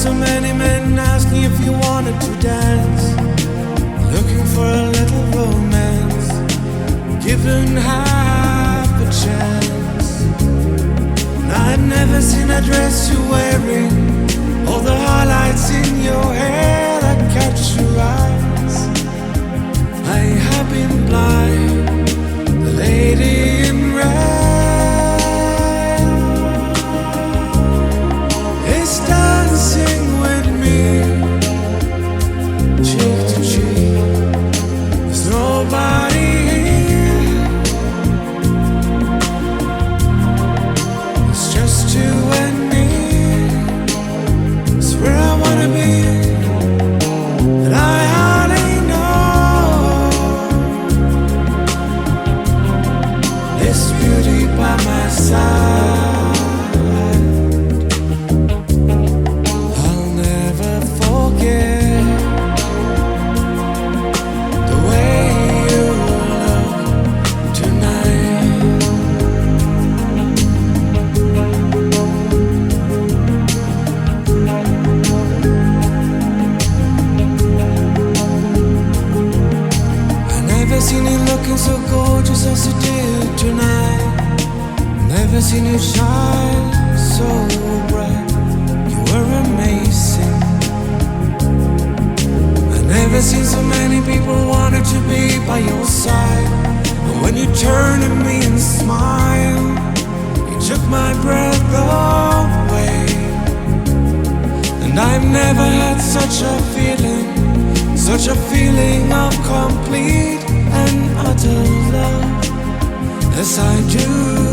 So many men asking if you wanted to dance, looking for a little romance, given half a chance. I've never seen a dress you're wearing, all the highlights in your hair. Seen you looking so gorgeous as you did tonight. Never seen you shine so bright. You were amazing. I never seen so many people wanted to be by your side. And when you turned to me and smiled, you took my breath away. And I've never had such a feeling, such a feeling of complete as I do